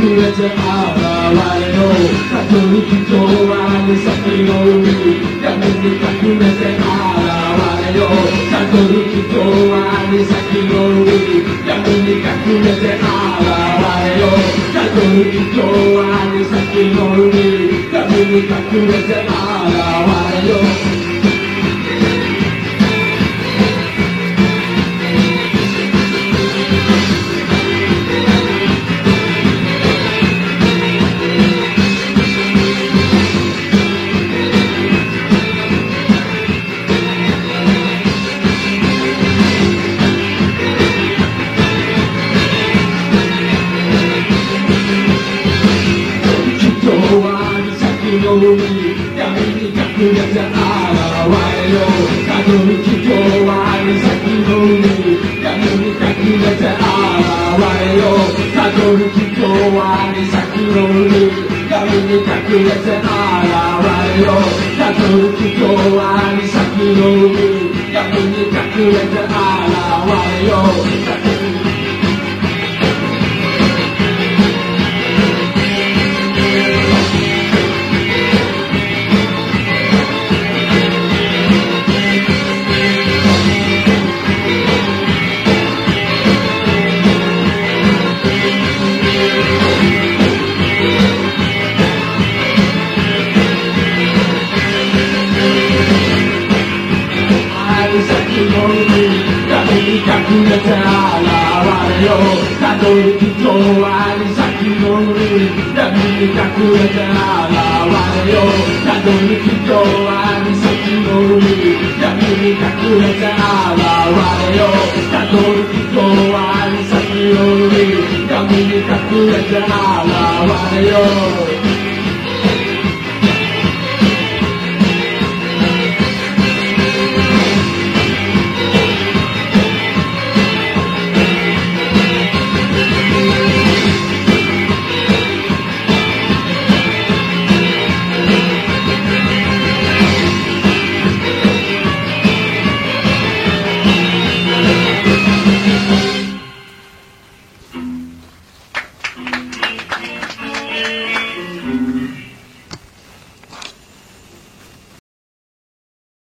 隠れて現れよ悟る人は岬の海闇に隠れて現れよ悟る人は岬の海闇に隠れて現れよ悟る人は岬の海闇に隠れて現れよ岬の海闇に隠れて現れよ辿る人は岬の海闇に隠れて現れよ辿る人は岬の海闇に隠れて現れよ辿る人は岬の海闇に隠れて現れよ旅先の海闇に隠れて現れよ辿る人は岬の海闇に隠れて現れよ辿る人は岬の海闇に隠れて現れよ辿る人は岬の海闇に隠れて現れよ